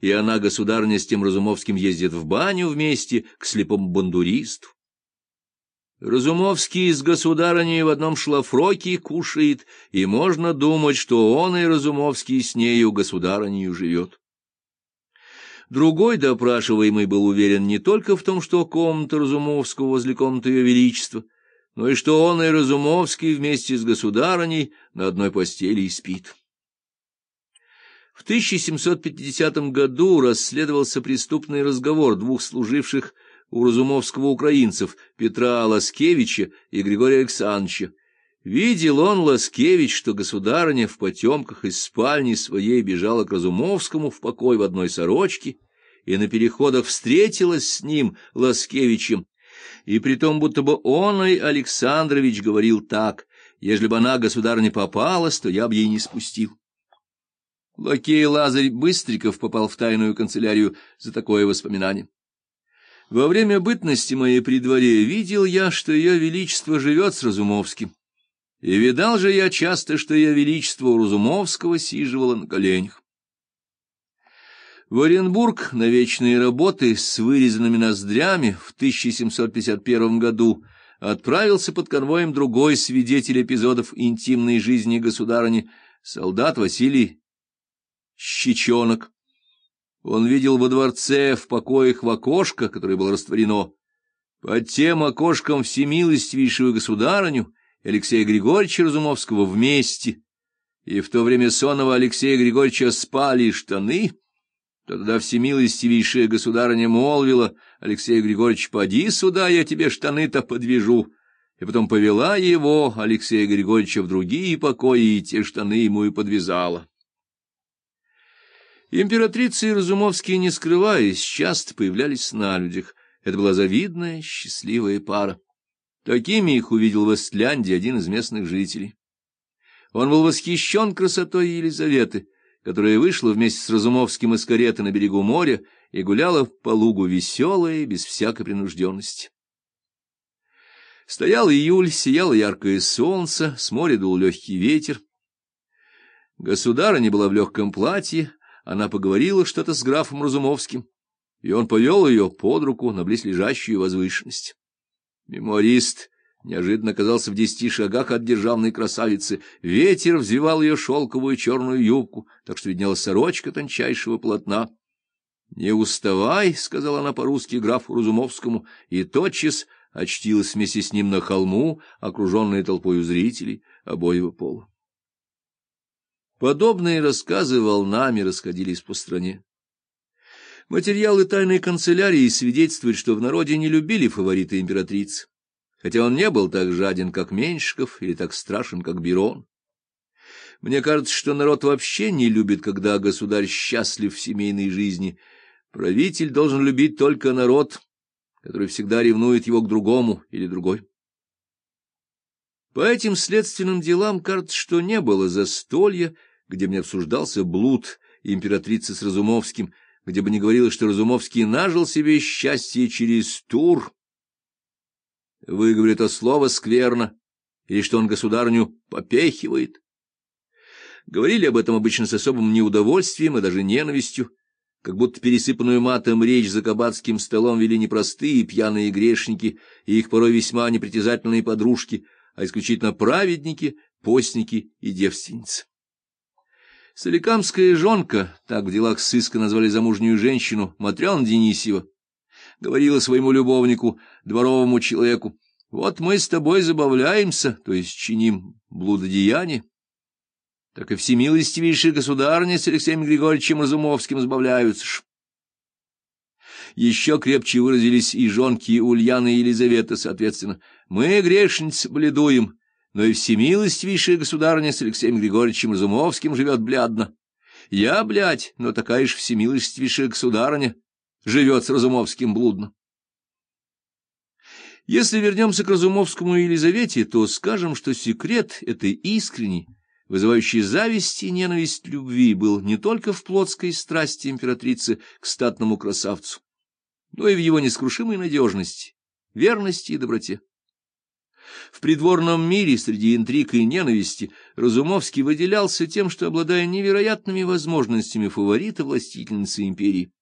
и она, государыня, с тем Разумовским ездит в баню вместе к слепому бандуристу. Разумовский с государыней в одном шлафроке кушает, и можно думать, что он и Разумовский с нею государынею живет. Другой допрашиваемый был уверен не только в том, что комната Разумовского возле комнаты Ее Величества, но и что он и Разумовский вместе с государыней на одной постели и спит. В 1750 году расследовался преступный разговор двух служивших у Разумовского украинцев Петра Ласкевича и Григория Александровича. Видел он, Ласкевич, что государыня в потемках из спальни своей бежала к Разумовскому в покой в одной сорочке, и на переходах встретилась с ним, Ласкевичем, и при том, будто бы он и Александрович говорил так, ежели бы она, государыня, попалась, то я бы ей не спустил. Лакей Лазарь Быстриков попал в тайную канцелярию за такое воспоминание. Во время бытности моей при дворе видел я, что ее величество живет с Разумовским. И видал же я часто, что ее величество у Разумовского сиживало на коленях. В Оренбург на вечные работы с вырезанными ноздрями в 1751 году отправился под конвоем другой свидетель эпизодов интимной жизни государыни, солдат Василий Щечонок. Он видел во дворце в покоях в окошко, которое было растворено. Под тем окошком всемилостивейшего государыню Алексея Григорьевича Разумовского вместе, и в то время сонного Алексея Григорьевича спали штаны, то тогда всемилостивейшая государыня молвила, Алексей Григорьевич, поди сюда, я тебе штаны-то подвяжу, и потом повела его, Алексея Григорьевича, в другие покои, и те штаны ему и подвязала. Императрица и Разумовские, не скрываясь, часто появлялись на людях. Это была завидная, счастливая пара. Такими их увидел в Эстляндии один из местных жителей. Он был восхищен красотой Елизаветы, которая вышла вместе с Разумовским из кареты на берегу моря и гуляла по лугу веселая, без всякой принужденности. Стоял июль, сияло яркое солнце, с моря дул легкий ветер. Государыня была в легком платье, она поговорила что-то с графом Разумовским, и он повел ее под руку на близлежащую возвышенность. Мемуарист неожиданно оказался в десяти шагах от державной красавицы. Ветер взвивал ее шелковую черную юбку, так что виднелась сорочка тончайшего полотна. — Не уставай, — сказала она по-русски графу Разумовскому, и тотчас очтилась вместе с ним на холму, окруженная толпой зрителей обоего пола. Подобные рассказы волнами расходились по стране. Материалы тайной канцелярии свидетельствуют, что в народе не любили фаворита императрицы, хотя он не был так жаден, как Меньшиков, или так страшен, как Берон. Мне кажется, что народ вообще не любит, когда государь счастлив в семейной жизни. Правитель должен любить только народ, который всегда ревнует его к другому или другой. По этим следственным делам кажется, что не было застолья, где бы не обсуждался блуд императрицы с Разумовским, где бы не говорилось, что Разумовский нажил себе счастье через тур. Выговорит это слово скверно, или что он государню попехивает. Говорили об этом обычно с особым неудовольствием и даже ненавистью, как будто пересыпанную матом речь за кабацким столом вели не простые пьяные грешники и их порой весьма непритязательные подружки, а исключительно праведники, постники и девственницы. Соликамская жонка, так в делах сыска назвали замужнюю женщину, Матрена Денисьева, говорила своему любовнику, дворовому человеку, «Вот мы с тобой забавляемся, то есть чиним блудодеяние, так и всемилостивейшие государни с Алексеем Григорьевичем Разумовским забавляются ж». Еще крепче выразились и жонки Ульяна и Елизавета, соответственно. «Мы, грешницы, бледуем» но и всемилостивейшая государыня с Алексеем Григорьевичем Разумовским живет блядно. Я, блядь, но такая же всемилостивейшая государыня живет с Разумовским блудно. Если вернемся к Разумовскому и Елизавете, то скажем, что секрет этой искренней, вызывающей зависть и ненависть любви, был не только в плотской страсти императрицы к статному красавцу, но и в его нескрушимой надежности, верности и доброте. В придворном мире среди интриг и ненависти Разумовский выделялся тем, что, обладая невероятными возможностями фаворита властительницы империи,